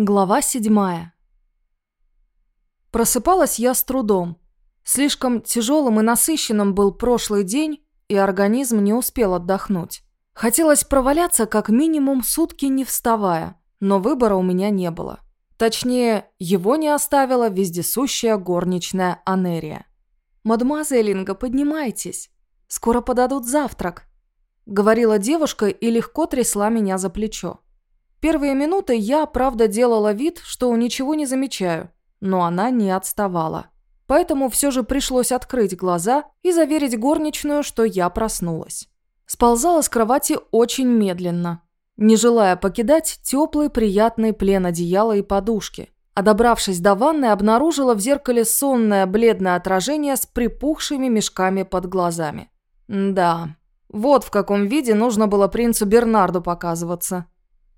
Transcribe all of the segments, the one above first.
Глава седьмая. Просыпалась я с трудом. Слишком тяжелым и насыщенным был прошлый день, и организм не успел отдохнуть. Хотелось проваляться как минимум сутки не вставая, но выбора у меня не было. Точнее, его не оставила вездесущая горничная Анерия. «Мадемуазель Инга, поднимайтесь. Скоро подадут завтрак», — говорила девушка и легко трясла меня за плечо. Первые минуты я, правда, делала вид, что ничего не замечаю, но она не отставала. Поэтому все же пришлось открыть глаза и заверить горничную, что я проснулась. Сползала с кровати очень медленно, не желая покидать теплый приятный плен одеяла и подушки. А добравшись до ванны, обнаружила в зеркале сонное бледное отражение с припухшими мешками под глазами. Да, вот в каком виде нужно было принцу Бернарду показываться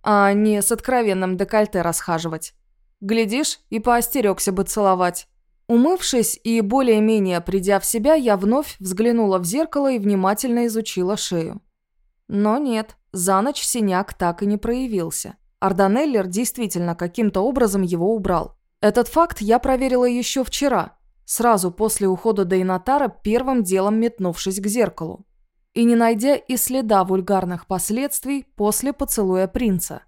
а не с откровенным декольте расхаживать. Глядишь, и поостерегся бы целовать. Умывшись и более-менее придя в себя, я вновь взглянула в зеркало и внимательно изучила шею. Но нет, за ночь синяк так и не проявился. Арданеллер действительно каким-то образом его убрал. Этот факт я проверила еще вчера, сразу после ухода Дейнатара, первым делом метнувшись к зеркалу и не найдя и следа вульгарных последствий после поцелуя принца.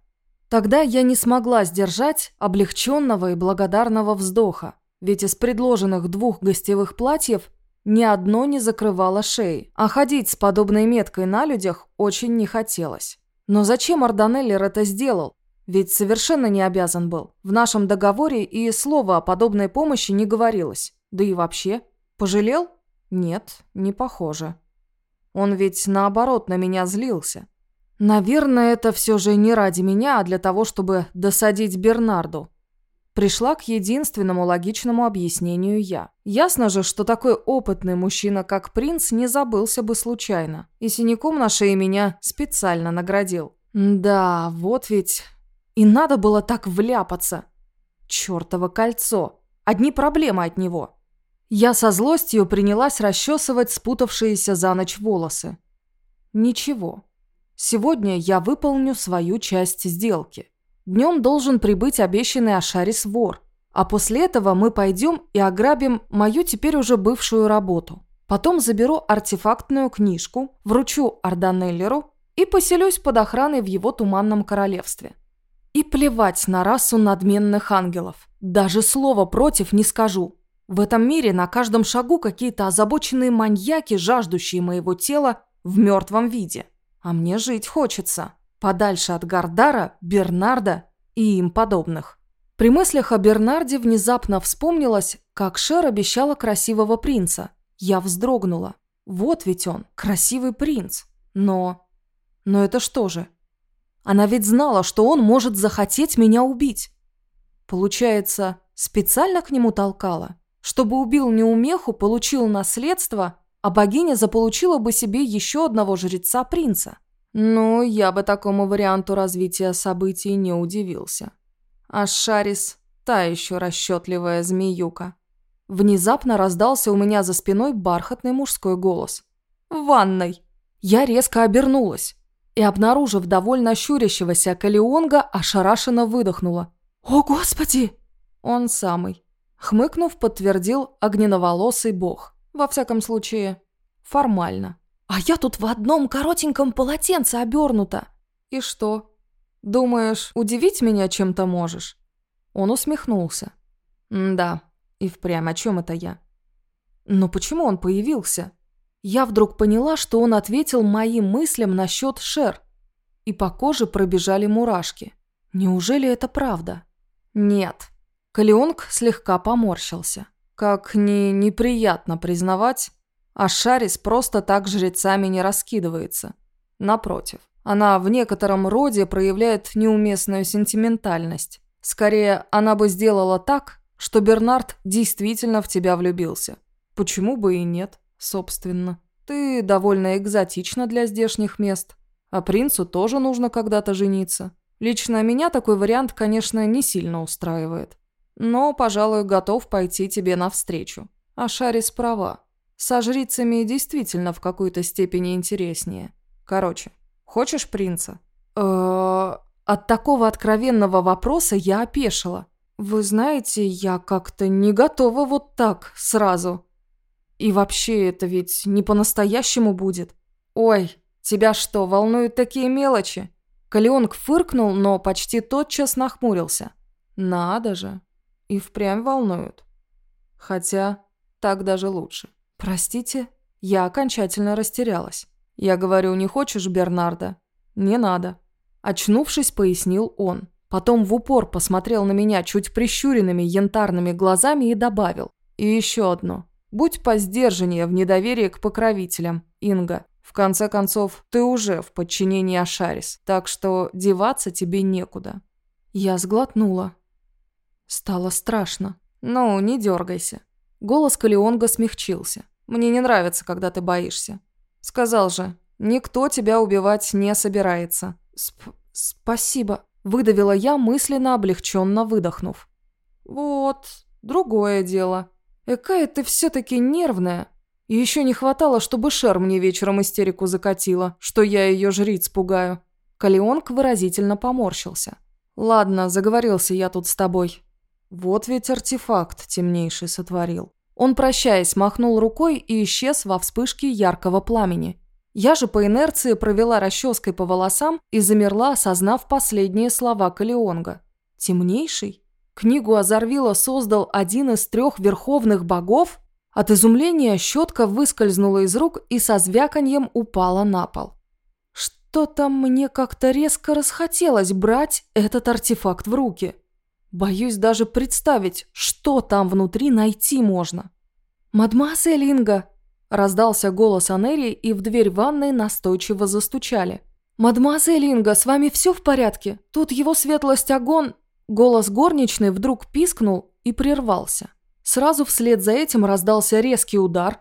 Тогда я не смогла сдержать облегченного и благодарного вздоха, ведь из предложенных двух гостевых платьев ни одно не закрывало шеи, а ходить с подобной меткой на людях очень не хотелось. Но зачем Арданеллер это сделал? Ведь совершенно не обязан был. В нашем договоре и слова о подобной помощи не говорилось. Да и вообще. Пожалел? Нет, не похоже. Он ведь наоборот на меня злился. Наверное, это все же не ради меня, а для того, чтобы досадить Бернарду. Пришла к единственному логичному объяснению я. Ясно же, что такой опытный мужчина, как принц, не забылся бы случайно. И синяком на шее меня специально наградил. Да, вот ведь... И надо было так вляпаться. Чёртово кольцо. Одни проблемы от него. Я со злостью принялась расчесывать спутавшиеся за ночь волосы. Ничего. Сегодня я выполню свою часть сделки. Днем должен прибыть обещанный Ашарис вор. А после этого мы пойдем и ограбим мою теперь уже бывшую работу. Потом заберу артефактную книжку, вручу Арданеллеру и поселюсь под охраной в его туманном королевстве. И плевать на расу надменных ангелов. Даже слова против не скажу. В этом мире на каждом шагу какие-то озабоченные маньяки, жаждущие моего тела в мертвом виде. А мне жить хочется. Подальше от Гардара, Бернарда и им подобных. При мыслях о Бернарде внезапно вспомнилось, как Шер обещала красивого принца. Я вздрогнула. Вот ведь он, красивый принц. Но... Но это что же? Она ведь знала, что он может захотеть меня убить. Получается, специально к нему толкала? Чтобы убил неумеху, получил наследство, а богиня заполучила бы себе еще одного жреца-принца. Ну, я бы такому варианту развития событий не удивился. А Шарис – та еще расчетливая змеюка. Внезапно раздался у меня за спиной бархатный мужской голос. «В ванной!» Я резко обернулась и, обнаружив довольно щурящегося Калионга, ошарашенно выдохнула. «О, Господи!» Он самый. Хмыкнув, подтвердил огненоволосый бог. Во всяком случае, формально. «А я тут в одном коротеньком полотенце обернута!» «И что? Думаешь, удивить меня чем-то можешь?» Он усмехнулся. «Да, и впрямь, о чем это я?» «Но почему он появился?» Я вдруг поняла, что он ответил моим мыслям насчет Шер. И по коже пробежали мурашки. Неужели это правда? Нет, Калионг слегка поморщился. Как ни неприятно признавать, а Шарис просто так жрецами не раскидывается. Напротив, она в некотором роде проявляет неуместную сентиментальность. Скорее, она бы сделала так, что Бернард действительно в тебя влюбился. Почему бы и нет, собственно. Ты довольно экзотична для здешних мест. А принцу тоже нужно когда-то жениться. Лично меня такой вариант, конечно, не сильно устраивает. Но, пожалуй, готов пойти тебе навстречу. А Шарис права. Со жрицами действительно в какой-то степени интереснее. Короче, хочешь принца? э От такого откровенного вопроса я опешила. «Вы знаете, я как-то не готова вот так, сразу. И вообще, это ведь не по-настоящему будет. Ой, тебя что, волнуют такие мелочи?» Калеонг фыркнул, но почти тотчас нахмурился. «Надо же. И впрямь волнуют. Хотя, так даже лучше. Простите, я окончательно растерялась. Я говорю, не хочешь Бернарда? Не надо. Очнувшись, пояснил он. Потом в упор посмотрел на меня чуть прищуренными янтарными глазами и добавил. И еще одно. Будь поздержаннее в недоверии к покровителям, Инга. В конце концов, ты уже в подчинении Ашарис, так что деваться тебе некуда. Я сглотнула. Стало страшно. Ну, не дергайся. Голос Калионга смягчился. Мне не нравится, когда ты боишься. Сказал же, никто тебя убивать не собирается. Сп спасибо. Выдавила я, мысленно облегченно выдохнув. «Вот, другое дело. Экая ты все-таки нервная. И еще не хватало, чтобы Шер мне вечером истерику закатила, что я ее жриц пугаю». Калионг выразительно поморщился. «Ладно, заговорился я тут с тобой. Вот ведь артефакт темнейший сотворил». Он, прощаясь, махнул рукой и исчез во вспышке яркого пламени. Я же по инерции провела расческой по волосам и замерла, осознав последние слова Калионга. «Темнейший?» Книгу Азарвила создал один из трех верховных богов? От изумления щетка выскользнула из рук и со звяканьем упала на пол. Что-то мне как-то резко расхотелось брать этот артефакт в руки. Боюсь даже представить, что там внутри найти можно. «Мадемуазель Инга!» Раздался голос Анерии, и в дверь ванной настойчиво застучали. «Мадемуазель Инга, с вами все в порядке? Тут его светлость огонь...» Голос горничной вдруг пискнул и прервался. Сразу вслед за этим раздался резкий удар,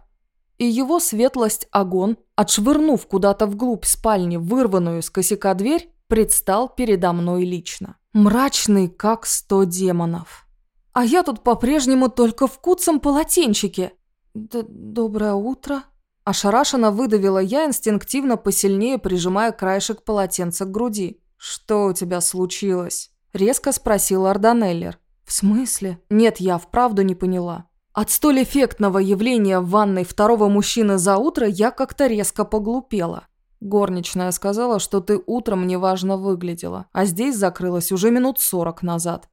и его светлость огонь, отшвырнув куда-то вглубь спальни вырванную из косяка дверь, предстал передо мной лично. Мрачный, как сто демонов. А я тут по-прежнему только в куцом полотенчике. Д «Доброе утро», – ошарашенно выдавила я, инстинктивно посильнее прижимая краешек полотенца к груди. «Что у тебя случилось?» – резко спросил Арданеллер. «В смысле?» «Нет, я вправду не поняла». От столь эффектного явления в ванной второго мужчины за утро я как-то резко поглупела. Горничная сказала, что ты утром неважно выглядела, а здесь закрылась уже минут сорок назад.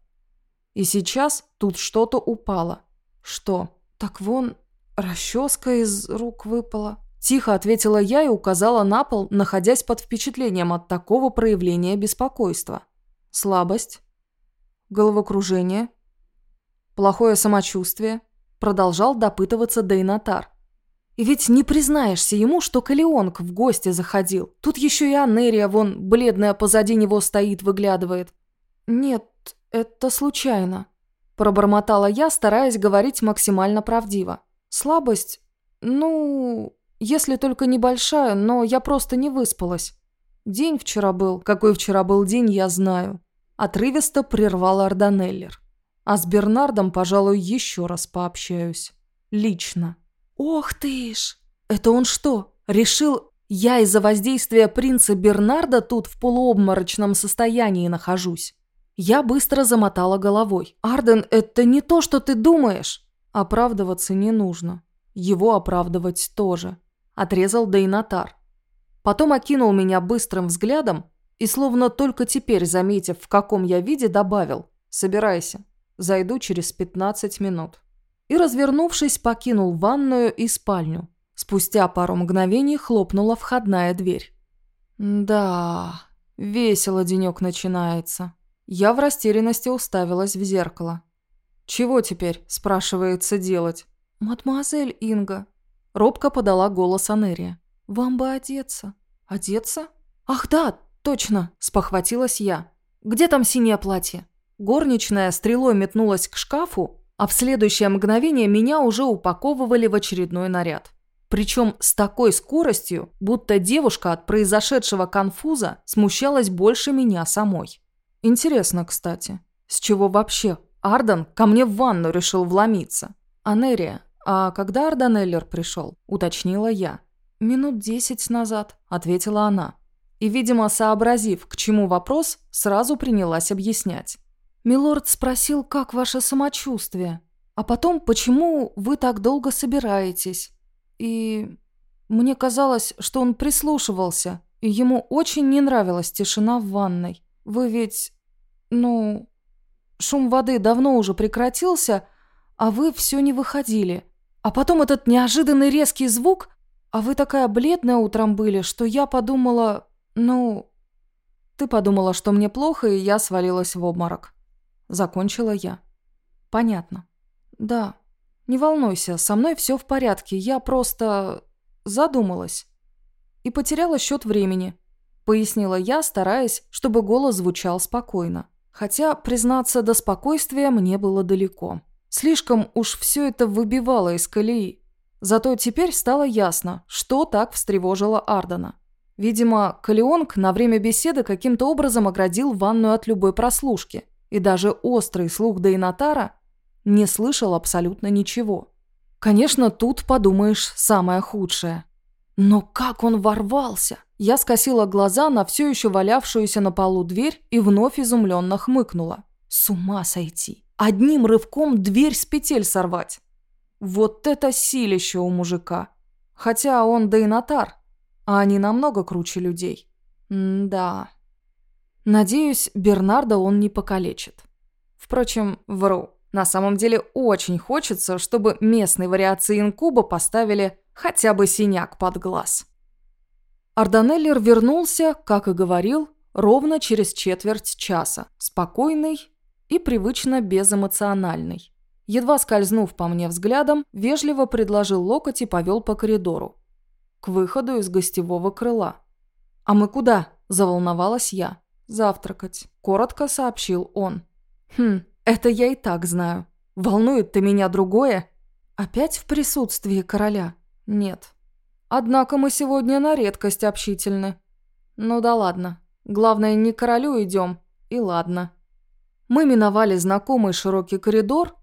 И сейчас тут что-то упало. Что? Так вон, «Расческа из рук выпала». Тихо ответила я и указала на пол, находясь под впечатлением от такого проявления беспокойства. Слабость, головокружение, плохое самочувствие, продолжал допытываться Дейнатар. Ведь не признаешься ему, что Калионг в гости заходил. Тут еще и Анерия, вон, бледная позади него стоит, выглядывает. Нет, это случайно. Пробормотала я, стараясь говорить максимально правдиво. Слабость? Ну, если только небольшая, но я просто не выспалась. День вчера был. Какой вчера был день, я знаю. Отрывисто прервал Арданеллер. А с Бернардом, пожалуй, еще раз пообщаюсь. Лично. Ох ты ж! Это он что, решил, я из-за воздействия принца Бернарда тут в полуобморочном состоянии нахожусь? Я быстро замотала головой. «Арден, это не то, что ты думаешь!» Оправдываться не нужно. Его оправдывать тоже. Отрезал Дейнатар. Потом окинул меня быстрым взглядом и, словно только теперь заметив, в каком я виде, добавил «Собирайся, зайду через 15 минут». И, развернувшись, покинул ванную и спальню. Спустя пару мгновений хлопнула входная дверь. «Да, весело денек начинается». Я в растерянности уставилась в зеркало. «Чего теперь?» – спрашивается делать. «Мадемуазель Инга». Робко подала голос Анерия. «Вам бы одеться». «Одеться?» «Ах да, точно!» – спохватилась я. «Где там синее платье?» Горничная стрелой метнулась к шкафу, а в следующее мгновение меня уже упаковывали в очередной наряд. Причем с такой скоростью, будто девушка от произошедшего конфуза смущалась больше меня самой. Интересно, кстати, с чего вообще Арден ко мне в ванну решил вломиться. Анерия, а когда Арданеллер пришел? Уточнила я. Минут десять назад, ответила она. И, видимо, сообразив, к чему вопрос, сразу принялась объяснять. «Милорд спросил, как ваше самочувствие, а потом, почему вы так долго собираетесь. И мне казалось, что он прислушивался, и ему очень не нравилась тишина в ванной. Вы ведь... ну... Шум воды давно уже прекратился, а вы все не выходили. А потом этот неожиданный резкий звук, а вы такая бледная утром были, что я подумала... Ну... Ты подумала, что мне плохо, и я свалилась в обморок. Закончила я. Понятно. Да. Не волнуйся, со мной все в порядке, я просто... задумалась. И потеряла счет времени. Пояснила я, стараясь, чтобы голос звучал спокойно. Хотя, признаться, до спокойствия мне было далеко. Слишком уж все это выбивало из колеи. Зато теперь стало ясно, что так встревожило Ардена. Видимо, Калионг на время беседы каким-то образом оградил ванную от любой прослушки, и даже острый слух Дейнатара не слышал абсолютно ничего. Конечно, тут подумаешь самое худшее. Но как он ворвался? Я скосила глаза на все еще валявшуюся на полу дверь и вновь изумленно хмыкнула. С ума сойти. Одним рывком дверь с петель сорвать. Вот это силище у мужика. Хотя он нотар, а они намного круче людей. М да. Надеюсь, Бернарда он не покалечит. Впрочем, вру. На самом деле очень хочется, чтобы местные вариации инкуба поставили хотя бы синяк под глаз. Арданеллер вернулся, как и говорил, ровно через четверть часа, спокойный и привычно безэмоциональный. Едва скользнув по мне взглядом, вежливо предложил локоть и повел по коридору. К выходу из гостевого крыла. «А мы куда?» – заволновалась я. «Завтракать», – коротко сообщил он. «Хм, это я и так знаю. Волнует-то меня другое?» «Опять в присутствии короля?» «Нет, Однако мы сегодня на редкость общительны. Ну да ладно. Главное, не к королю идем, и ладно. Мы миновали знакомый широкий коридор,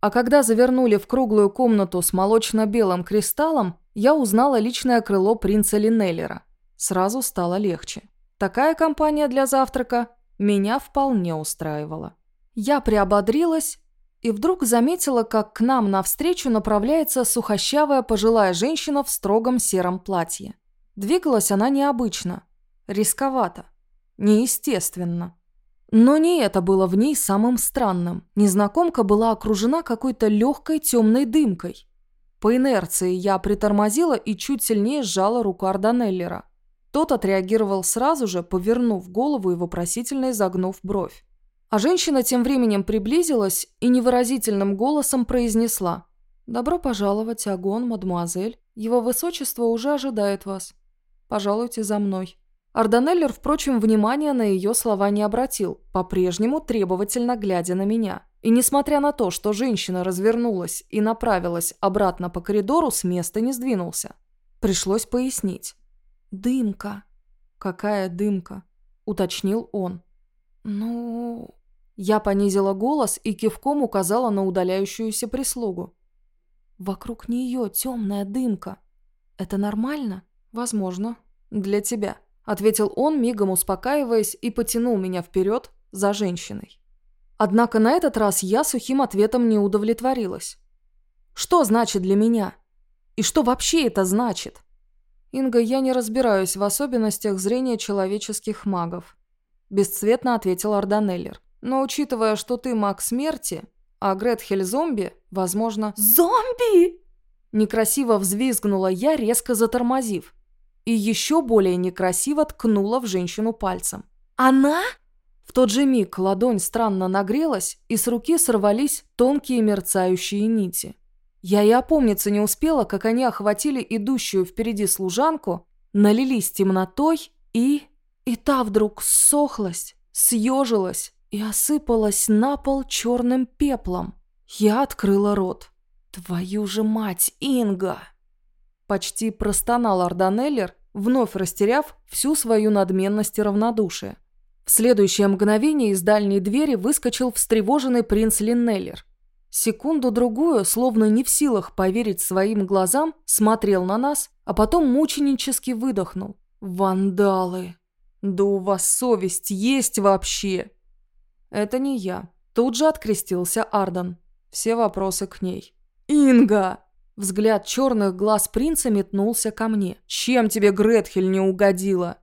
а когда завернули в круглую комнату с молочно-белым кристаллом, я узнала личное крыло принца Линеллера. Сразу стало легче. Такая компания для завтрака меня вполне устраивала. Я приободрилась и вдруг заметила, как к нам навстречу направляется сухощавая пожилая женщина в строгом сером платье. Двигалась она необычно, рисковато, неестественно. Но не это было в ней самым странным. Незнакомка была окружена какой-то легкой темной дымкой. По инерции я притормозила и чуть сильнее сжала руку Арданеллера. Тот отреагировал сразу же, повернув голову и вопросительно изогнув бровь. А женщина тем временем приблизилась и невыразительным голосом произнесла. «Добро пожаловать, Агон, мадмуазель. Его высочество уже ожидает вас. Пожалуйте за мной». Арданеллер, впрочем, внимания на ее слова не обратил, по-прежнему требовательно глядя на меня. И несмотря на то, что женщина развернулась и направилась обратно по коридору, с места не сдвинулся. Пришлось пояснить. «Дымка». «Какая дымка?» – уточнил он. «Ну...» Я понизила голос и кивком указала на удаляющуюся прислугу. «Вокруг нее темная дымка. Это нормально?» «Возможно. Для тебя», — ответил он, мигом успокаиваясь и потянул меня вперед за женщиной. Однако на этот раз я сухим ответом не удовлетворилась. «Что значит для меня? И что вообще это значит?» «Инга, я не разбираюсь в особенностях зрения человеческих магов», – бесцветно ответил Арданеллер. Но учитывая, что ты маг смерти, а Гретхель зомби, возможно... «Зомби!» Некрасиво взвизгнула я, резко затормозив. И еще более некрасиво ткнула в женщину пальцем. «Она?» В тот же миг ладонь странно нагрелась, и с руки сорвались тонкие мерцающие нити. Я и опомниться не успела, как они охватили идущую впереди служанку, налились темнотой и... И та вдруг ссохлась, съежилась и осыпалась на пол черным пеплом. Я открыла рот. «Твою же мать, Инга!» Почти простонал Арданеллер, вновь растеряв всю свою надменность и равнодушие. В следующее мгновение из дальней двери выскочил встревоженный принц Линнеллер. Секунду-другую, словно не в силах поверить своим глазам, смотрел на нас, а потом мученически выдохнул. «Вандалы!» Да у вас совесть есть вообще? Это не я. Тут же открестился Ардан. Все вопросы к ней. «Инга!» Взгляд черных глаз принца метнулся ко мне. «Чем тебе Гретхель не угодила?»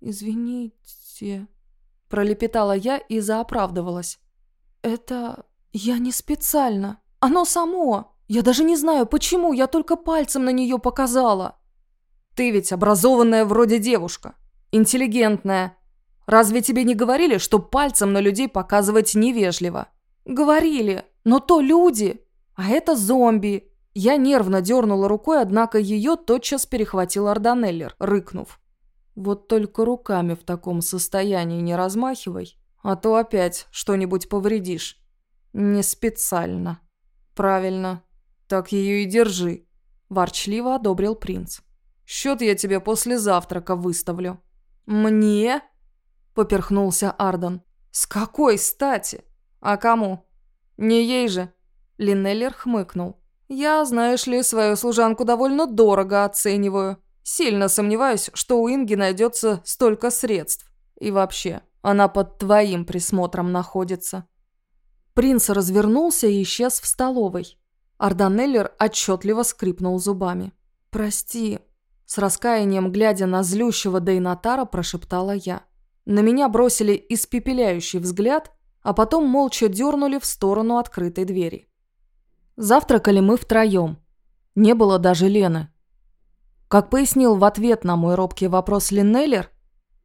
«Извините», – пролепетала я и заоправдывалась. «Это... я не специально. Оно само. Я даже не знаю, почему, я только пальцем на нее показала». «Ты ведь образованная вроде девушка, интеллигентная. Разве тебе не говорили, что пальцем на людей показывать невежливо?» «Говорили, но то люди, а это зомби». Я нервно дернула рукой, однако ее тотчас перехватил Арданеллер, рыкнув. «Вот только руками в таком состоянии не размахивай, а то опять что-нибудь повредишь». «Не специально». «Правильно. Так ее и держи», – ворчливо одобрил принц. «Счет я тебе после завтрака выставлю». «Мне?» – поперхнулся Ардан. «С какой стати? А кому?» «Не ей же». Линнеллер хмыкнул. «Я, знаешь ли, свою служанку довольно дорого оцениваю. Сильно сомневаюсь, что у Инги найдется столько средств. И вообще, она под твоим присмотром находится». Принц развернулся и исчез в столовой. Арданеллер отчетливо скрипнул зубами. «Прости», – с раскаянием глядя на злющего Дейнатара, прошептала я. На меня бросили испепеляющий взгляд, а потом молча дернули в сторону открытой двери. Завтракали мы втроем. Не было даже Лены. Как пояснил в ответ на мой робкий вопрос Линнеллер,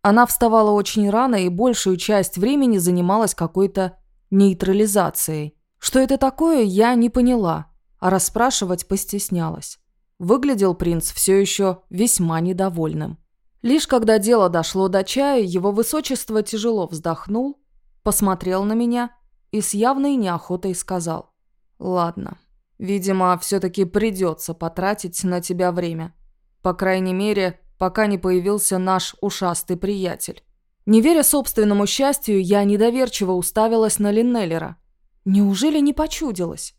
она вставала очень рано и большую часть времени занималась какой-то нейтрализацией. Что это такое, я не поняла, а расспрашивать постеснялась. Выглядел принц все еще весьма недовольным. Лишь когда дело дошло до чая, его высочество тяжело вздохнул, посмотрел на меня и с явной неохотой сказал. «Ладно, видимо, все-таки придется потратить на тебя время. По крайней мере, пока не появился наш ушастый приятель». Не веря собственному счастью, я недоверчиво уставилась на Линнеллера. Неужели не почудилась?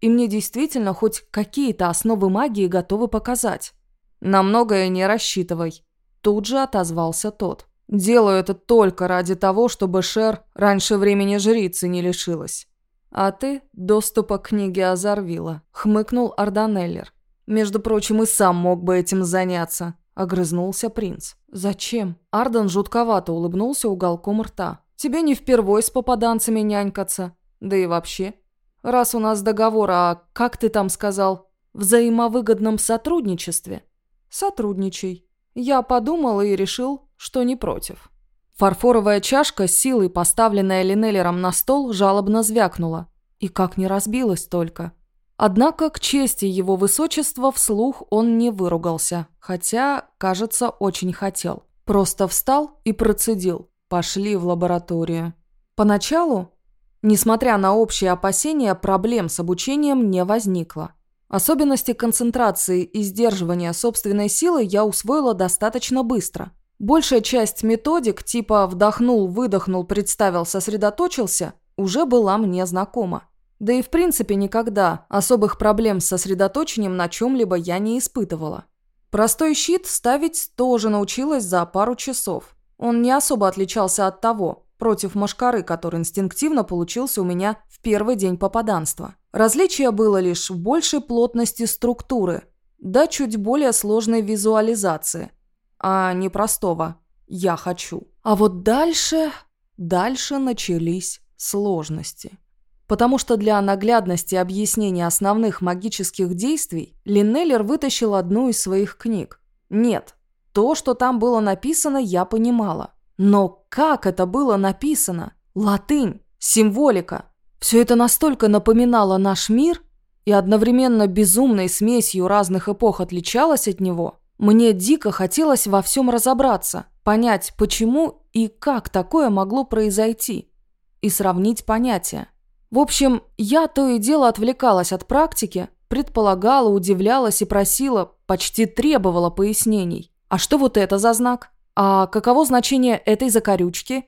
И мне действительно хоть какие-то основы магии готовы показать. На многое не рассчитывай. Тут же отозвался тот. Делаю это только ради того, чтобы Шер раньше времени жрицы не лишилась. А ты доступа к книге Азарвила, хмыкнул Арданеллер. Между прочим, и сам мог бы этим заняться. Огрызнулся принц. «Зачем?» Арден жутковато улыбнулся уголком рта. «Тебе не впервой с попаданцами нянькаться. Да и вообще. Раз у нас договор, а как ты там сказал? Взаимовыгодном сотрудничестве? Сотрудничай. Я подумал и решил, что не против». Фарфоровая чашка, силой поставленная Линеллером на стол, жалобно звякнула. И как не разбилась только. Однако, к чести его высочества, вслух он не выругался, хотя, кажется, очень хотел. Просто встал и процедил. Пошли в лабораторию. Поначалу, несмотря на общие опасения, проблем с обучением не возникло. Особенности концентрации и сдерживания собственной силы я усвоила достаточно быстро. Большая часть методик типа «вдохнул, выдохнул, представил, сосредоточился» уже была мне знакома. Да и в принципе никогда особых проблем с сосредоточением на чем-либо я не испытывала. Простой щит ставить тоже научилась за пару часов. Он не особо отличался от того, против машкары, который инстинктивно получился у меня в первый день попаданства. Различие было лишь в большей плотности структуры, да чуть более сложной визуализации, а не простого «я хочу». А вот дальше... дальше начались сложности потому что для наглядности объяснения основных магических действий Линнеллер вытащил одну из своих книг. Нет, то, что там было написано, я понимала. Но как это было написано? Латынь, символика. Все это настолько напоминало наш мир и одновременно безумной смесью разных эпох отличалось от него. Мне дико хотелось во всем разобраться, понять, почему и как такое могло произойти, и сравнить понятия. В общем, я то и дело отвлекалась от практики, предполагала, удивлялась и просила, почти требовала пояснений. А что вот это за знак? А каково значение этой закорючки?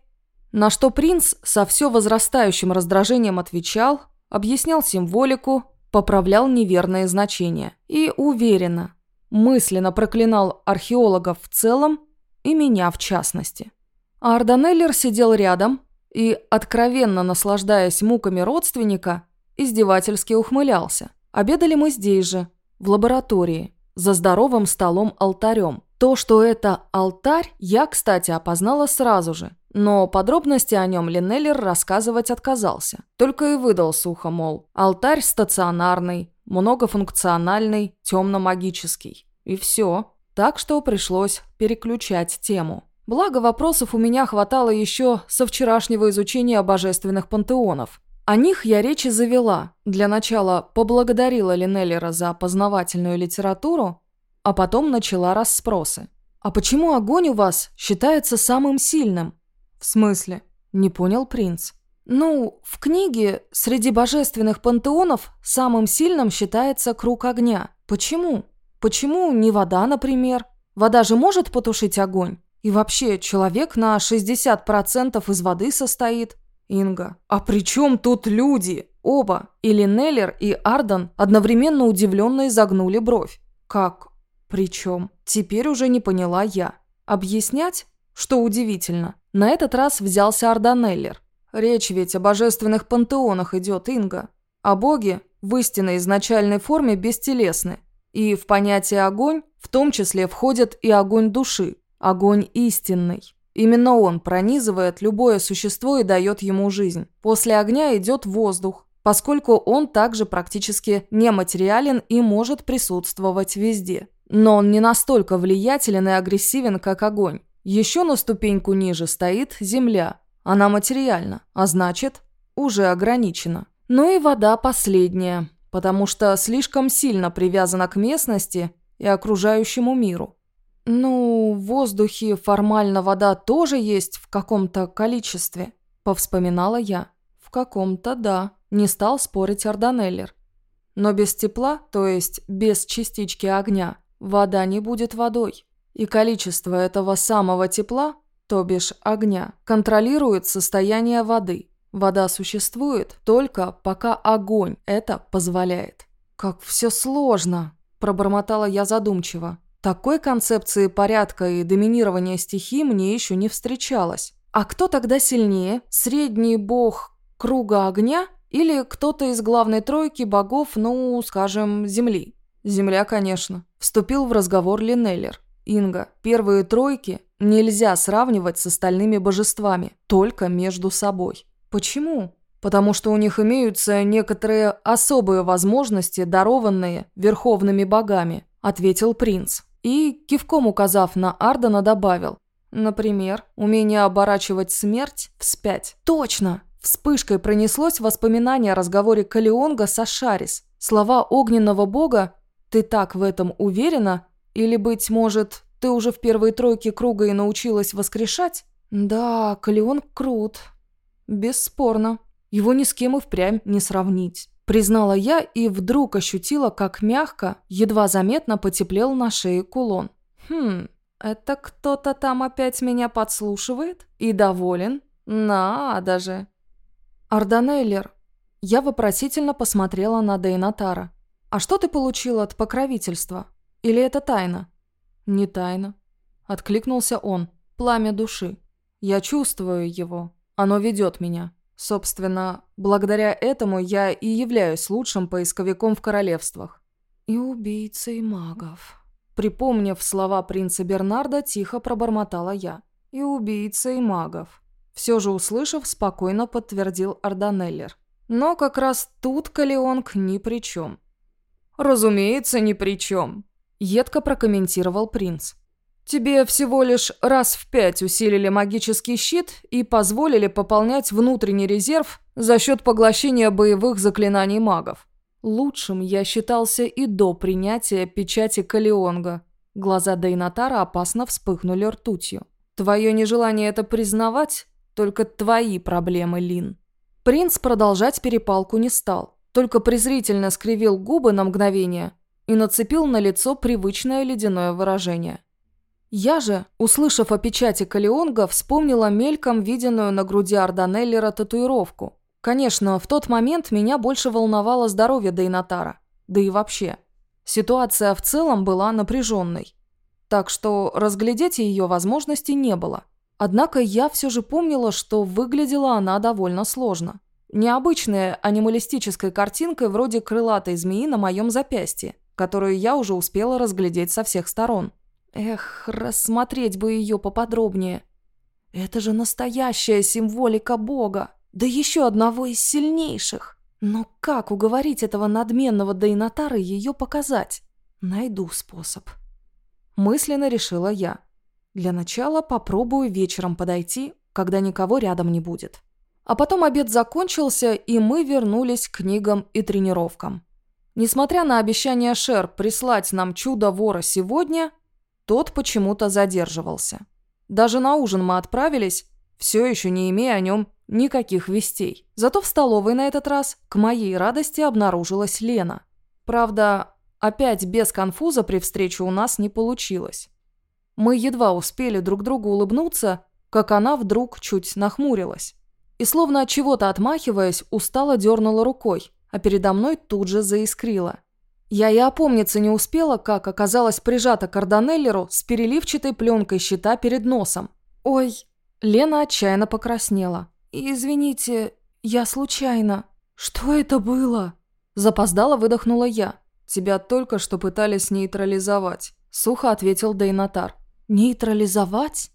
На что принц со все возрастающим раздражением отвечал, объяснял символику, поправлял неверные значения. И уверенно, мысленно проклинал археологов в целом и меня в частности. А Арданеллер сидел рядом и, откровенно наслаждаясь муками родственника, издевательски ухмылялся. Обедали мы здесь же, в лаборатории, за здоровым столом-алтарем. То, что это алтарь, я, кстати, опознала сразу же, но подробности о нем Линнеллер рассказывать отказался. Только и выдал сухо, мол, алтарь стационарный, многофункциональный, темно-магический. И все. Так что пришлось переключать тему. Благо вопросов у меня хватало еще со вчерашнего изучения божественных пантеонов. О них я речи завела. Для начала поблагодарила Линеллера за познавательную литературу, а потом начала расспросы. «А почему огонь у вас считается самым сильным?» «В смысле?» – не понял принц. «Ну, в книге среди божественных пантеонов самым сильным считается круг огня. Почему? Почему не вода, например? Вода же может потушить огонь? И вообще, человек на 60% из воды состоит. Инга, а при чем тут люди? Оба, и Линеллер, и Ардан, одновременно удивленно изогнули бровь. Как? Причем? Теперь уже не поняла я. Объяснять? Что удивительно. На этот раз взялся Арданеллер. Речь ведь о божественных пантеонах идет, Инга. А боги в истинной изначальной форме бестелесны. И в понятие «огонь» в том числе входит и огонь души, огонь истинный. Именно он пронизывает любое существо и дает ему жизнь. После огня идет воздух, поскольку он также практически нематериален и может присутствовать везде. Но он не настолько влиятелен и агрессивен, как огонь. Еще на ступеньку ниже стоит земля, она материальна, а значит, уже ограничена. Ну и вода последняя, потому что слишком сильно привязана к местности и окружающему миру. Ну, в воздухе формально вода тоже есть в каком-то количестве, повспоминала я. В каком-то, да, не стал спорить Арданеллер. Но без тепла, то есть без частички огня, вода не будет водой. И количество этого самого тепла то бишь огня, контролирует состояние воды. Вода существует только пока огонь это позволяет. «Как все сложно!» – пробормотала я задумчиво. Такой концепции порядка и доминирования стихий мне еще не встречалось. А кто тогда сильнее? Средний бог круга огня или кто-то из главной тройки богов, ну, скажем, Земли? Земля, конечно. Вступил в разговор Линеллер. Инга, первые тройки нельзя сравнивать с остальными божествами, только между собой. Почему? Потому что у них имеются некоторые особые возможности, дарованные верховными богами, ответил принц. И, кивком указав на Ардена, добавил. Например, умение оборачивать смерть вспять. Точно! Вспышкой пронеслось воспоминание о разговоре Калионга со Шарис. Слова огненного бога «Ты так в этом уверена?» Или, быть может, ты уже в первой тройке круга и научилась воскрешать? Да, Калеон крут. Бесспорно. Его ни с кем и впрямь не сравнить. Признала я и вдруг ощутила, как мягко, едва заметно потеплел на шее кулон. Хм, это кто-то там опять меня подслушивает и доволен? Надо же. Арданейлер. Я вопросительно посмотрела на Дейнатара. А что ты получил от покровительства? Или это тайна?» «Не тайна», — откликнулся он. «Пламя души. Я чувствую его. Оно ведет меня. Собственно, благодаря этому я и являюсь лучшим поисковиком в королевствах». «И убийцей магов», — припомнив слова принца Бернарда, тихо пробормотала я. «И убийцей магов». Все же услышав, спокойно подтвердил Арданеллер. Но как раз тут Калеонг ни при чем. «Разумеется, ни при чем», едко прокомментировал принц. «Тебе всего лишь раз в пять усилили магический щит и позволили пополнять внутренний резерв за счет поглощения боевых заклинаний магов. Лучшим я считался и до принятия печати Калионга». Глаза Дейнатара опасно вспыхнули ртутью. «Твое нежелание это признавать – только твои проблемы, Лин». Принц продолжать перепалку не стал, только презрительно скривил губы на мгновение – и нацепил на лицо привычное ледяное выражение. Я же, услышав о печати Калионга, вспомнила мельком виденную на груди Арданеллера татуировку. Конечно, в тот момент меня больше волновало здоровье Дейнатара. Да и вообще. Ситуация в целом была напряженной. Так что разглядеть ее возможности не было. Однако я все же помнила, что выглядела она довольно сложно. Необычная анималистической картинкой вроде крылатой змеи на моем запястье, которую я уже успела разглядеть со всех сторон. Эх, рассмотреть бы ее поподробнее. Это же настоящая символика Бога, да еще одного из сильнейших. Но как уговорить этого надменного Дейнатара ее показать? Найду способ. Мысленно решила я. Для начала попробую вечером подойти, когда никого рядом не будет. А потом обед закончился, и мы вернулись к книгам и тренировкам. Несмотря на обещание Шер прислать нам чудо-вора сегодня, тот почему-то задерживался. Даже на ужин мы отправились, все еще не имея о нем никаких вестей. Зато в столовой на этот раз, к моей радости, обнаружилась Лена. Правда, опять без конфуза при встрече у нас не получилось. Мы едва успели друг другу улыбнуться, как она вдруг чуть нахмурилась. И словно от чего-то отмахиваясь, устало дернула рукой, а передо мной тут же заискрила. Я и опомниться не успела, как оказалась прижата к Арданеллеру с переливчатой пленкой щита перед носом. «Ой!» Лена отчаянно покраснела. «Извините, я случайно». «Что это было?» Запоздало выдохнула я. «Тебя только что пытались нейтрализовать», – сухо ответил Дейнатар. «Нейтрализовать?»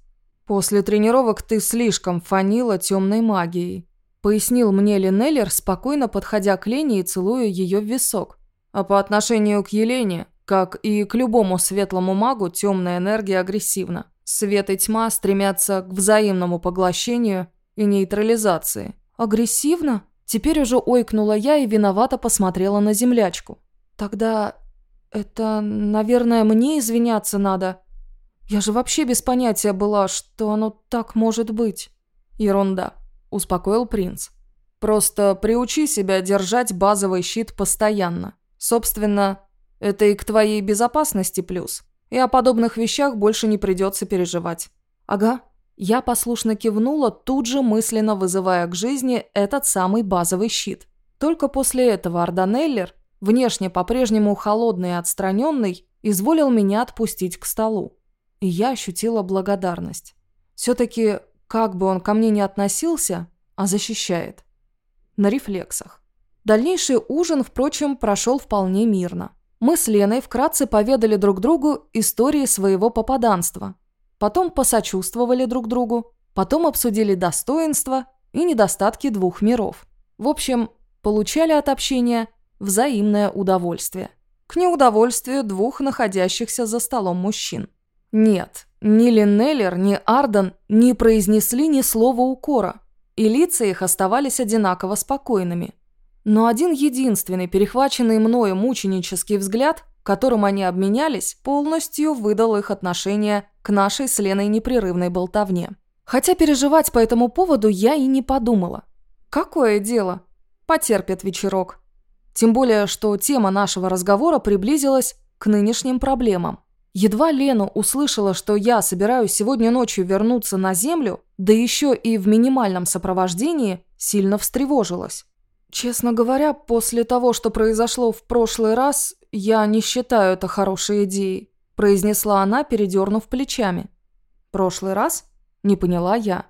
«После тренировок ты слишком фанила темной магией», – пояснил мне Линеллер, спокойно подходя к Лене и целуя ее в висок. «А по отношению к Елене, как и к любому светлому магу, темная энергия агрессивна. Свет и тьма стремятся к взаимному поглощению – и нейтрализации. Агрессивно? Теперь уже ойкнула я и виновато посмотрела на землячку. Тогда это, наверное, мне извиняться надо. Я же вообще без понятия была, что оно так может быть. Ерунда, успокоил принц. Просто приучи себя держать базовый щит постоянно. Собственно, это и к твоей безопасности плюс. И о подобных вещах больше не придется переживать. Ага, я послушно кивнула, тут же мысленно вызывая к жизни этот самый базовый щит. Только после этого Арданеллер, внешне по-прежнему холодный и отстраненный, изволил меня отпустить к столу. И я ощутила благодарность. Все-таки, как бы он ко мне не относился, а защищает. На рефлексах. Дальнейший ужин, впрочем, прошел вполне мирно. Мы с Леной вкратце поведали друг другу истории своего попаданства – потом посочувствовали друг другу, потом обсудили достоинства и недостатки двух миров. В общем, получали от общения взаимное удовольствие. К неудовольствию двух находящихся за столом мужчин. Нет, ни Линнеллер, ни Арден не произнесли ни слова укора, и лица их оставались одинаково спокойными. Но один единственный перехваченный мною мученический взгляд которым они обменялись, полностью выдал их отношение к нашей с Леной непрерывной болтовне. Хотя переживать по этому поводу я и не подумала. Какое дело? Потерпит вечерок. Тем более, что тема нашего разговора приблизилась к нынешним проблемам. Едва Лена услышала, что я собираюсь сегодня ночью вернуться на Землю, да еще и в минимальном сопровождении, сильно встревожилась. Честно говоря, после того, что произошло в прошлый раз, я не считаю это хорошей идеей», – произнесла она, передернув плечами. «Прошлый раз?» – не поняла я.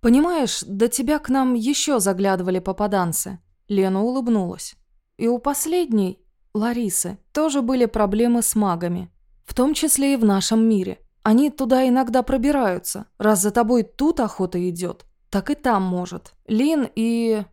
«Понимаешь, до тебя к нам еще заглядывали попаданцы». Лена улыбнулась. «И у последней, Ларисы, тоже были проблемы с магами. В том числе и в нашем мире. Они туда иногда пробираются. Раз за тобой тут охота идет, так и там может. Лин и...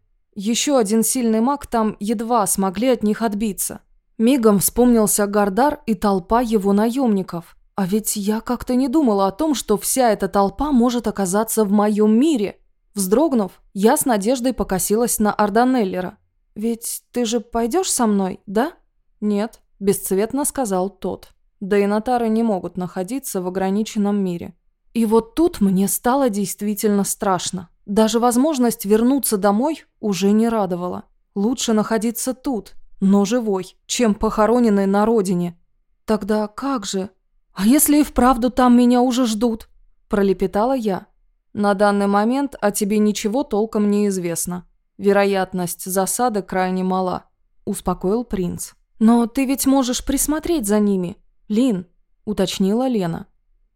Еще один сильный маг там едва смогли от них отбиться. Мигом вспомнился Гардар и толпа его наемников. А ведь я как-то не думала о том, что вся эта толпа может оказаться в моем мире. Вздрогнув, я с надеждой покосилась на Арданеллера. «Ведь ты же пойдешь со мной, да?» «Нет», – бесцветно сказал тот. Да и нотары не могут находиться в ограниченном мире. И вот тут мне стало действительно страшно. Даже возможность вернуться домой уже не радовала. Лучше находиться тут, но живой, чем похороненный на родине. Тогда как же? А если и вправду там меня уже ждут? Пролепетала я. На данный момент о тебе ничего толком не известно. Вероятность засады крайне мала, успокоил принц. Но ты ведь можешь присмотреть за ними, Лин, уточнила Лена.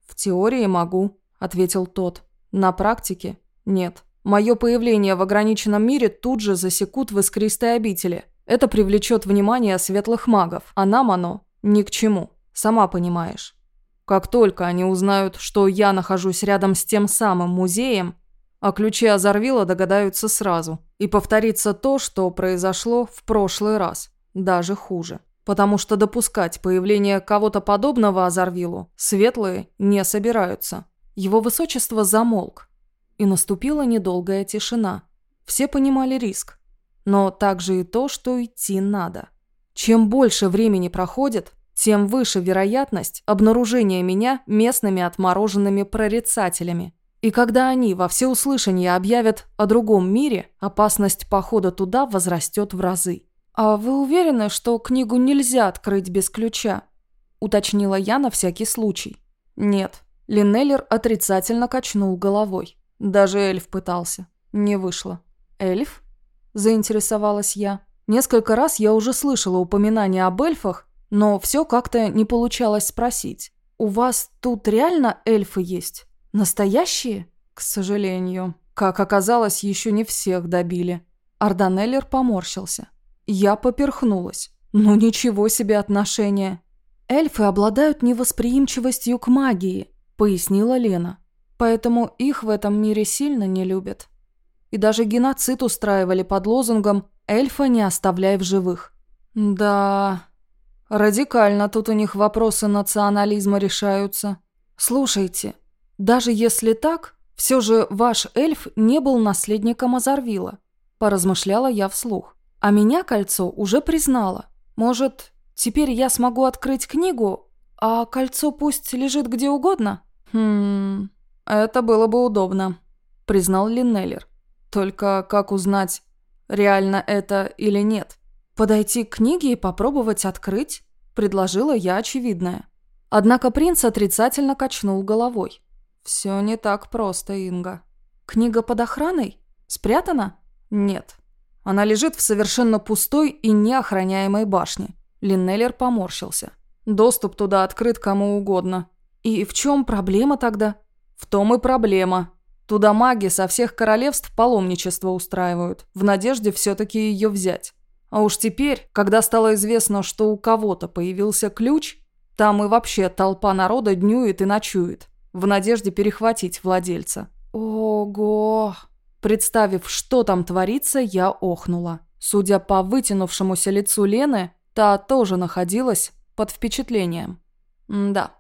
В теории могу, ответил тот. На практике – нет. Мое появление в ограниченном мире тут же засекут в искристой обители. Это привлечет внимание светлых магов, а нам оно ни к чему, сама понимаешь. Как только они узнают, что я нахожусь рядом с тем самым музеем, о ключе Азарвила догадаются сразу. И повторится то, что произошло в прошлый раз, даже хуже. Потому что допускать появление кого-то подобного Азарвилу светлые не собираются. Его высочество замолк, и наступила недолгая тишина. Все понимали риск, но также и то, что идти надо. Чем больше времени проходит, тем выше вероятность обнаружения меня местными отмороженными прорицателями. И когда они во всеуслышание объявят о другом мире, опасность похода туда возрастет в разы. «А вы уверены, что книгу нельзя открыть без ключа?» – уточнила я на всякий случай. «Нет». Линнеллер отрицательно качнул головой. Даже эльф пытался. Не вышло. «Эльф?» – заинтересовалась я. Несколько раз я уже слышала упоминания об эльфах, но все как-то не получалось спросить. «У вас тут реально эльфы есть? Настоящие?» «К сожалению. Как оказалось, еще не всех добили». Арданеллер поморщился. Я поперхнулась. Ну ничего себе отношения. «Эльфы обладают невосприимчивостью к магии», – пояснила Лена. Поэтому их в этом мире сильно не любят. И даже геноцид устраивали под лозунгом «Эльфа не оставляй в живых». Да, радикально тут у них вопросы национализма решаются. Слушайте, даже если так, все же ваш эльф не был наследником Азарвила, поразмышляла я вслух. А меня кольцо уже признало. Может, теперь я смогу открыть книгу, а кольцо пусть лежит где угодно? Хм, «Это было бы удобно», – признал Линнеллер. «Только как узнать, реально это или нет?» «Подойти к книге и попробовать открыть?» – предложила я очевидное. Однако принц отрицательно качнул головой. «Все не так просто, Инга». «Книга под охраной? Спрятана?» «Нет. Она лежит в совершенно пустой и неохраняемой башне». Линнеллер поморщился. «Доступ туда открыт кому угодно». «И в чем проблема тогда?» В том и проблема. Туда маги со всех королевств паломничество устраивают, в надежде все-таки ее взять. А уж теперь, когда стало известно, что у кого-то появился ключ, там и вообще толпа народа днюет и ночует, в надежде перехватить владельца. Ого! Представив, что там творится, я охнула. Судя по вытянувшемуся лицу Лены, та тоже находилась под впечатлением. М да.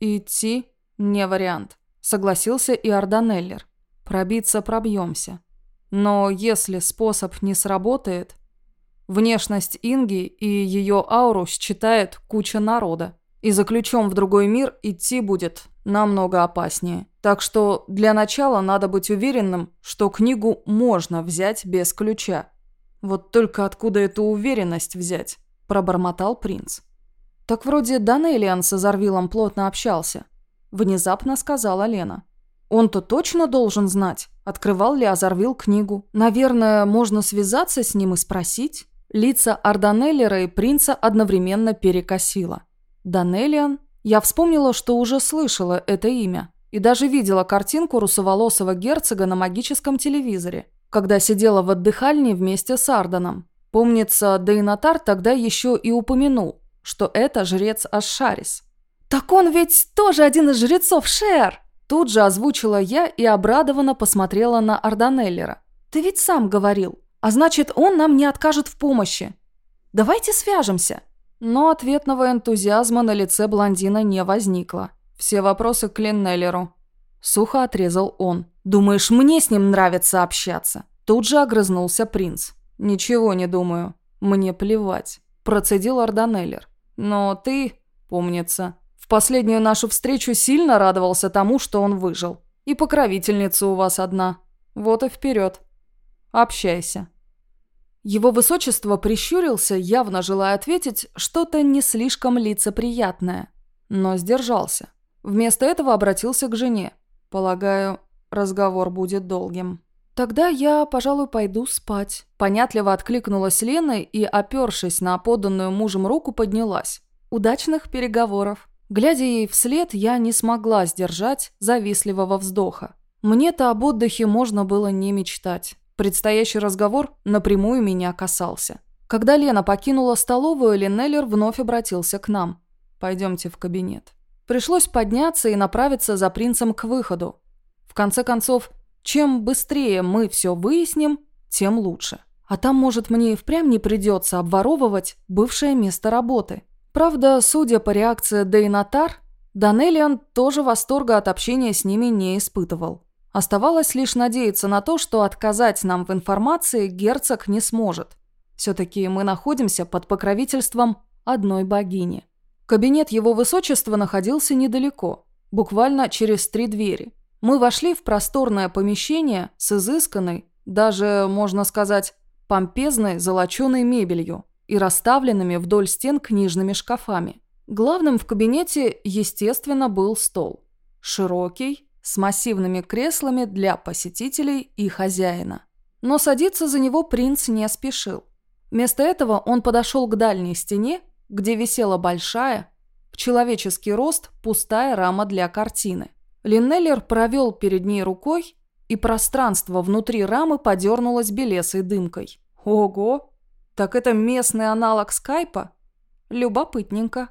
Идти не вариант согласился и Арданеллер. Пробиться пробьемся. Но если способ не сработает, внешность Инги и ее ауру считает куча народа. И за ключом в другой мир идти будет намного опаснее. Так что для начала надо быть уверенным, что книгу можно взять без ключа. Вот только откуда эту уверенность взять? Пробормотал принц. Так вроде Данелиан с Азарвилом плотно общался. Внезапно сказала Лена. Он-то точно должен знать, открывал ли Азарвил книгу. Наверное, можно связаться с ним и спросить. Лица Арданеллера и принца одновременно перекосило. Данелиан? Я вспомнила, что уже слышала это имя. И даже видела картинку русоволосого герцога на магическом телевизоре, когда сидела в отдыхальне вместе с Арданом. Помнится, Дейнатар тогда еще и упомянул, что это жрец Ашарис. «Так он ведь тоже один из жрецов Шер!» Тут же озвучила я и обрадованно посмотрела на Арданеллера. «Ты ведь сам говорил. А значит, он нам не откажет в помощи. Давайте свяжемся». Но ответного энтузиазма на лице блондина не возникло. Все вопросы к Леннеллеру. Сухо отрезал он. «Думаешь, мне с ним нравится общаться?» Тут же огрызнулся принц. «Ничего не думаю. Мне плевать», – процедил Арданеллер. «Но ты, помнится, в последнюю нашу встречу сильно радовался тому, что он выжил. И покровительница у вас одна. Вот и вперед. Общайся». Его высочество прищурился, явно желая ответить что-то не слишком лицеприятное, но сдержался. Вместо этого обратился к жене. Полагаю, разговор будет долгим. «Тогда я, пожалуй, пойду спать». Понятливо откликнулась Лена и, опершись на поданную мужем руку, поднялась. «Удачных переговоров». Глядя ей вслед, я не смогла сдержать завистливого вздоха. Мне-то об отдыхе можно было не мечтать. Предстоящий разговор напрямую меня касался. Когда Лена покинула столовую, Линнеллер вновь обратился к нам. «Пойдемте в кабинет». Пришлось подняться и направиться за принцем к выходу. В конце концов, чем быстрее мы все выясним, тем лучше. А там, может, мне и впрямь не придется обворовывать бывшее место работы. Правда, судя по реакции Дейнатар, Данелиан тоже восторга от общения с ними не испытывал. Оставалось лишь надеяться на то, что отказать нам в информации герцог не сможет. Все-таки мы находимся под покровительством одной богини. Кабинет его высочества находился недалеко, буквально через три двери. Мы вошли в просторное помещение с изысканной, даже, можно сказать, помпезной золоченой мебелью и расставленными вдоль стен книжными шкафами. Главным в кабинете, естественно, был стол. Широкий, с массивными креслами для посетителей и хозяина. Но садиться за него принц не спешил. Вместо этого он подошел к дальней стене, где висела большая, в человеческий рост, пустая рама для картины. Линнеллер провел перед ней рукой, и пространство внутри рамы подернулось белесой дымкой. Ого! Так это местный аналог скайпа? Любопытненько.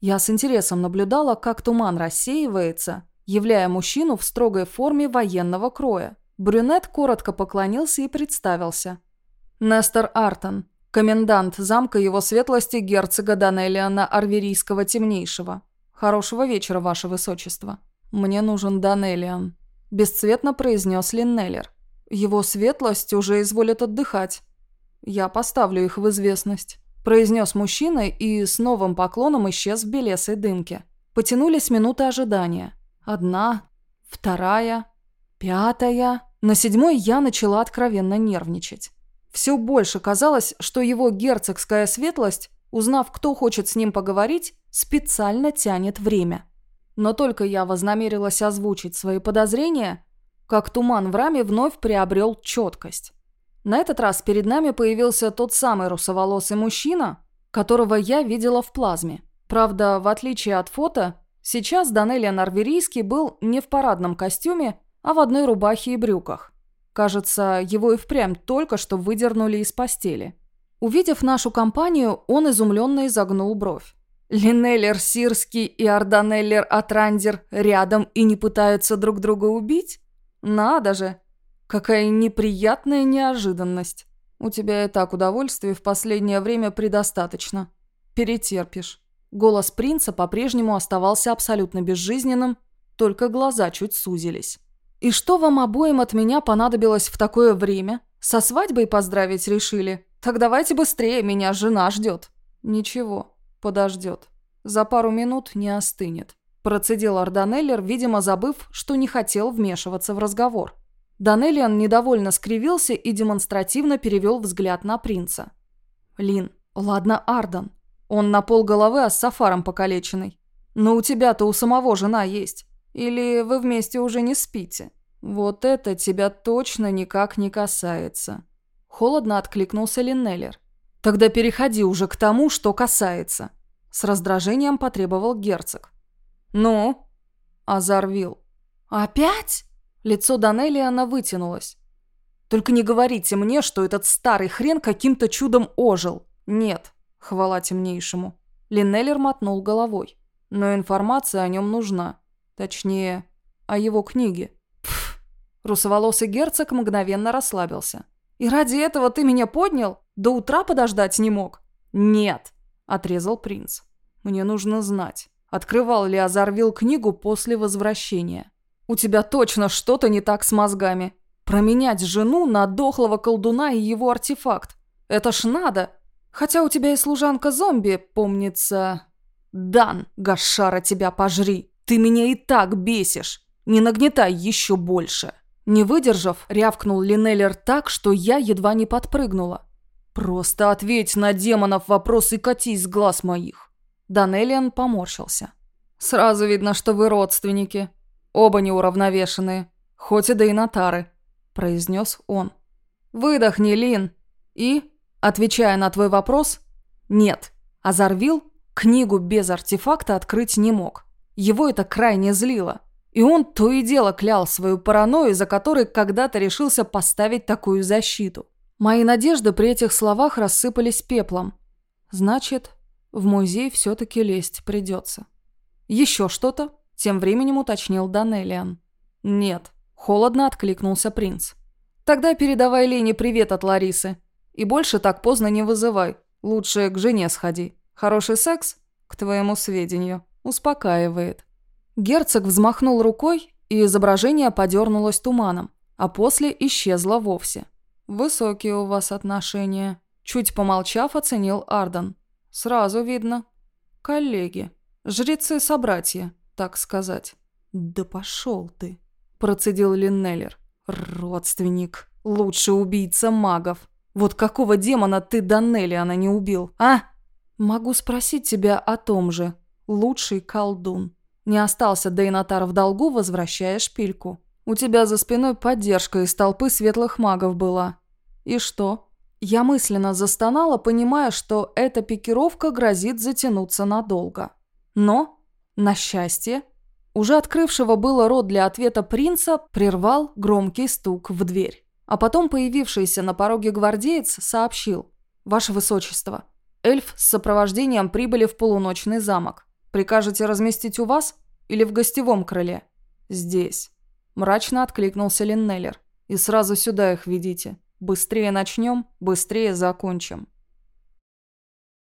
Я с интересом наблюдала, как туман рассеивается, являя мужчину в строгой форме военного кроя. Брюнет коротко поклонился и представился. Нестор Артон, комендант замка его светлости герцога Данелиана Арверийского Темнейшего. Хорошего вечера, ваше высочество. Мне нужен Данелиан. Бесцветно произнес Линнеллер. Его светлость уже изволит отдыхать. Я поставлю их в известность. Произнес мужчина и с новым поклоном исчез в белесой дымке. Потянулись минуты ожидания. Одна, вторая, пятая. На седьмой я начала откровенно нервничать. Все больше казалось, что его герцогская светлость, узнав, кто хочет с ним поговорить, специально тянет время. Но только я вознамерилась озвучить свои подозрения, как туман в раме вновь приобрел четкость. На этот раз перед нами появился тот самый русоволосый мужчина, которого я видела в плазме. Правда, в отличие от фото, сейчас Данелия Нарверийский был не в парадном костюме, а в одной рубахе и брюках. Кажется, его и впрямь только что выдернули из постели. Увидев нашу компанию, он изумленно изогнул бровь. Линеллер Сирский и Арданеллер Атрандер рядом и не пытаются друг друга убить? Надо же! Какая неприятная неожиданность. У тебя и так удовольствия в последнее время предостаточно. Перетерпишь. Голос принца по-прежнему оставался абсолютно безжизненным, только глаза чуть сузились. «И что вам обоим от меня понадобилось в такое время? Со свадьбой поздравить решили? Так давайте быстрее, меня жена ждет». «Ничего, подождет. За пару минут не остынет», – процедил Арданеллер, видимо, забыв, что не хотел вмешиваться в разговор. Данелиан недовольно скривился и демонстративно перевел взгляд на принца. «Лин, ладно, Ардан. Он на пол головы, а с Сафаром покалеченный. Но у тебя-то у самого жена есть. Или вы вместе уже не спите? Вот это тебя точно никак не касается». Холодно откликнулся Линнеллер. «Тогда переходи уже к тому, что касается». С раздражением потребовал герцог. «Ну?» Азарвил. «Опять?» Лицо Данелиана вытянулось. «Только не говорите мне, что этот старый хрен каким-то чудом ожил. Нет, хвала темнейшему». Линнеллер мотнул головой. «Но информация о нем нужна. Точнее, о его книге». Пф. Русоволосый герцог мгновенно расслабился. «И ради этого ты меня поднял? До утра подождать не мог?» «Нет», – отрезал принц. «Мне нужно знать, открывал ли Азарвил книгу после возвращения». У тебя точно что-то не так с мозгами. Променять жену на дохлого колдуна и его артефакт. Это ж надо. Хотя у тебя и служанка-зомби, помнится... Дан, Гашара, тебя пожри. Ты меня и так бесишь. Не нагнетай еще больше. Не выдержав, рявкнул Линеллер так, что я едва не подпрыгнула. «Просто ответь на демонов вопрос и катись с глаз моих». Данелиан поморщился. «Сразу видно, что вы родственники. Оба неуравновешенные, хоть и дейнатары», – произнес он. «Выдохни, Лин. И, отвечая на твой вопрос, нет, Азарвил книгу без артефакта открыть не мог. Его это крайне злило. И он то и дело клял свою паранойю, за которой когда-то решился поставить такую защиту. Мои надежды при этих словах рассыпались пеплом. Значит, в музей все-таки лезть придется. Еще что-то? Тем временем уточнил Данелиан. Нет. Холодно откликнулся принц. Тогда передавай Лене привет от Ларисы. И больше так поздно не вызывай. Лучше к жене сходи. Хороший секс, к твоему сведению, успокаивает. Герцог взмахнул рукой, и изображение подернулось туманом, а после исчезло вовсе. «Высокие у вас отношения», – чуть помолчав, оценил Арден. «Сразу видно. Коллеги. Жрецы-собратья, так сказать». «Да пошел ты», – процедил Линнеллер. «Родственник. Лучший убийца магов. Вот какого демона ты Данелиана не убил, а?» «Могу спросить тебя о том же. Лучший колдун». Не остался Дейнатар в долгу, возвращая шпильку. У тебя за спиной поддержка из толпы светлых магов была. И что? Я мысленно застонала, понимая, что эта пикировка грозит затянуться надолго. Но, на счастье, уже открывшего было рот для ответа принца прервал громкий стук в дверь. А потом появившийся на пороге гвардеец сообщил. «Ваше Высочество, эльф с сопровождением прибыли в полуночный замок. Прикажете разместить у вас или в гостевом крыле?» «Здесь», – мрачно откликнулся Линнеллер. «И сразу сюда их ведите. Быстрее начнем, быстрее закончим».